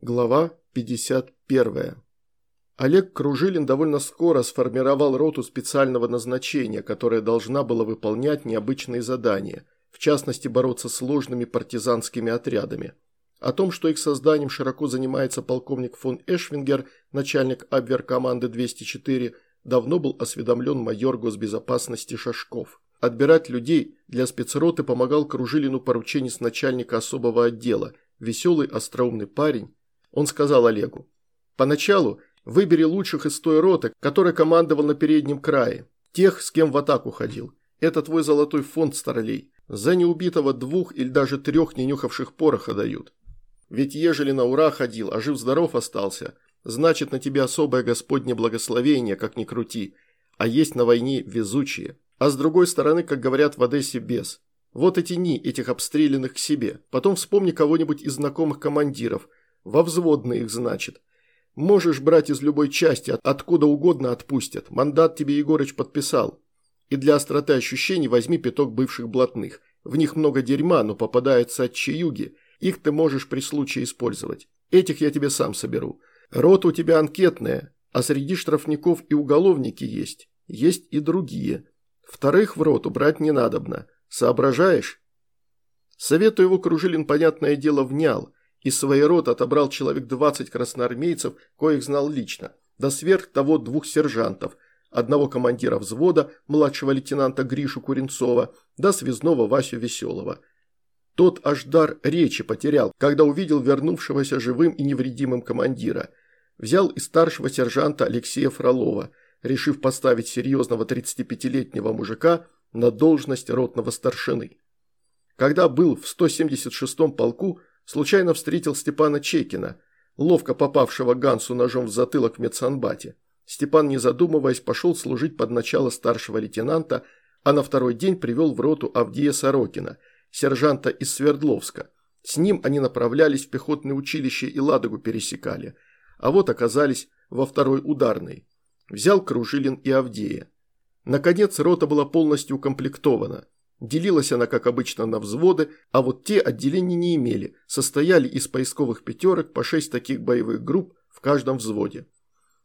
Глава 51. Олег Кружилин довольно скоро сформировал роту специального назначения, которая должна была выполнять необычные задания, в частности бороться с сложными партизанскими отрядами. О том, что их созданием широко занимается полковник фон Эшвингер, начальник Абвер-команды 204, давно был осведомлен майор госбезопасности Шашков. Отбирать людей для спецроты помогал Кружилину порученец начальника особого отдела, веселый остроумный парень, он сказал Олегу. «Поначалу выбери лучших из той роты, который командовал на переднем крае. Тех, с кем в атаку ходил. Это твой золотой фонд, старлей. За неубитого двух или даже трех ненюхавших пороха дают. Ведь ежели на ура ходил, а жив-здоров остался, значит на тебе особое господне благословение, как ни крути. А есть на войне везучие. А с другой стороны, как говорят в Одессе, без. Вот и тяни этих обстрелянных к себе. Потом вспомни кого-нибудь из знакомых командиров – во взводные их, значит. Можешь брать из любой части, откуда угодно отпустят. Мандат тебе Егорыч подписал. И для остроты ощущений возьми пяток бывших блатных. В них много дерьма, но попадаются от чаюги. Их ты можешь при случае использовать. Этих я тебе сам соберу. Рота у тебя анкетная, а среди штрафников и уголовники есть. Есть и другие. Вторых в роту брать не надобно. Соображаешь? Совету его Кружилин, понятное дело, внял – из своей роты отобрал человек 20 красноармейцев, коих знал лично, да сверх того двух сержантов, одного командира взвода, младшего лейтенанта Гришу Куренцова, да связного Васю Веселого. Тот аж дар речи потерял, когда увидел вернувшегося живым и невредимым командира. Взял и старшего сержанта Алексея Фролова, решив поставить серьезного 35-летнего мужика на должность ротного старшины. Когда был в 176-м полку, случайно встретил Степана Чекина, ловко попавшего Гансу ножом в затылок в медсанбате. Степан, не задумываясь, пошел служить под начало старшего лейтенанта, а на второй день привел в роту Авдея Сорокина, сержанта из Свердловска. С ним они направлялись в пехотное училище и Ладогу пересекали, а вот оказались во второй ударной. Взял Кружилин и Авдея. Наконец рота была полностью укомплектована – Делилась она, как обычно, на взводы, а вот те отделения не имели, состояли из поисковых пятерок по шесть таких боевых групп в каждом взводе.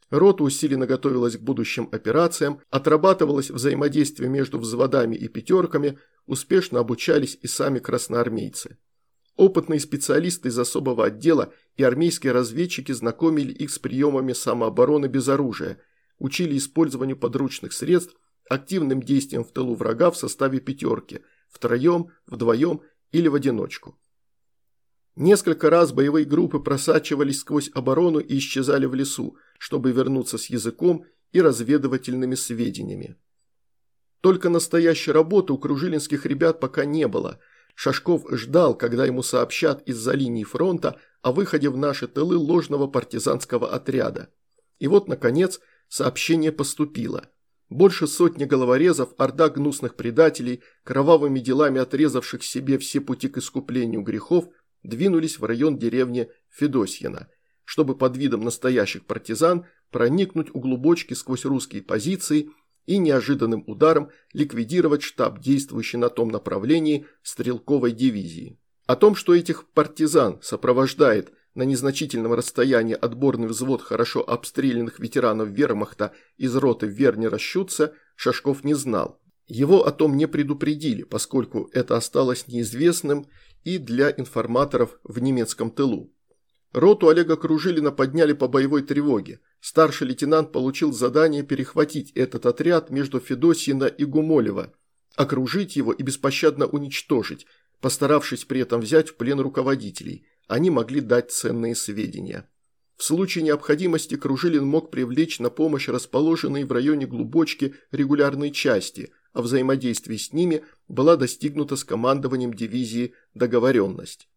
Рота усиленно готовилась к будущим операциям, отрабатывалось взаимодействие между взводами и пятерками, успешно обучались и сами красноармейцы. Опытные специалисты из особого отдела и армейские разведчики знакомили их с приемами самообороны без оружия, учили использованию подручных средств активным действием в тылу врага в составе пятерки, втроем, вдвоем или в одиночку. Несколько раз боевые группы просачивались сквозь оборону и исчезали в лесу, чтобы вернуться с языком и разведывательными сведениями. Только настоящей работы у кружилинских ребят пока не было. Шашков ждал, когда ему сообщат из-за линии фронта о выходе в наши тылы ложного партизанского отряда. И вот, наконец, сообщение поступило. Больше сотни головорезов, орда гнусных предателей, кровавыми делами отрезавших себе все пути к искуплению грехов, двинулись в район деревни Федосьина, чтобы под видом настоящих партизан проникнуть у глубочки сквозь русские позиции и неожиданным ударом ликвидировать штаб, действующий на том направлении стрелковой дивизии. О том, что этих партизан сопровождает – на незначительном расстоянии отборный взвод хорошо обстрелянных ветеранов вермахта из роты Вернера Щутца Шашков не знал. Его о том не предупредили, поскольку это осталось неизвестным и для информаторов в немецком тылу. Роту Олега Кружилина подняли по боевой тревоге. Старший лейтенант получил задание перехватить этот отряд между Федосьина и Гумолева, окружить его и беспощадно уничтожить, постаравшись при этом взять в плен руководителей – они могли дать ценные сведения. В случае необходимости Кружилин мог привлечь на помощь расположенные в районе глубочки регулярные части, а взаимодействие с ними была достигнута с командованием дивизии договоренность.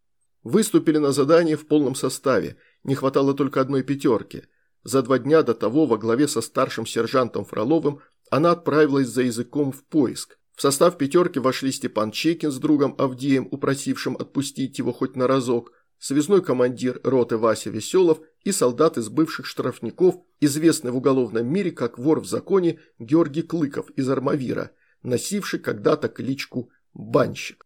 Выступили на задание в полном составе, не хватало только одной пятерки. За два дня до того во главе со старшим сержантом Фроловым она отправилась за языком в поиск. В состав пятерки вошли Степан Чекин с другом Авдеем, упросившим отпустить его хоть на разок, связной командир роты Вася Веселов и солдат из бывших штрафников, известный в уголовном мире как вор в законе Георгий Клыков из Армавира, носивший когда-то кличку «Банщик».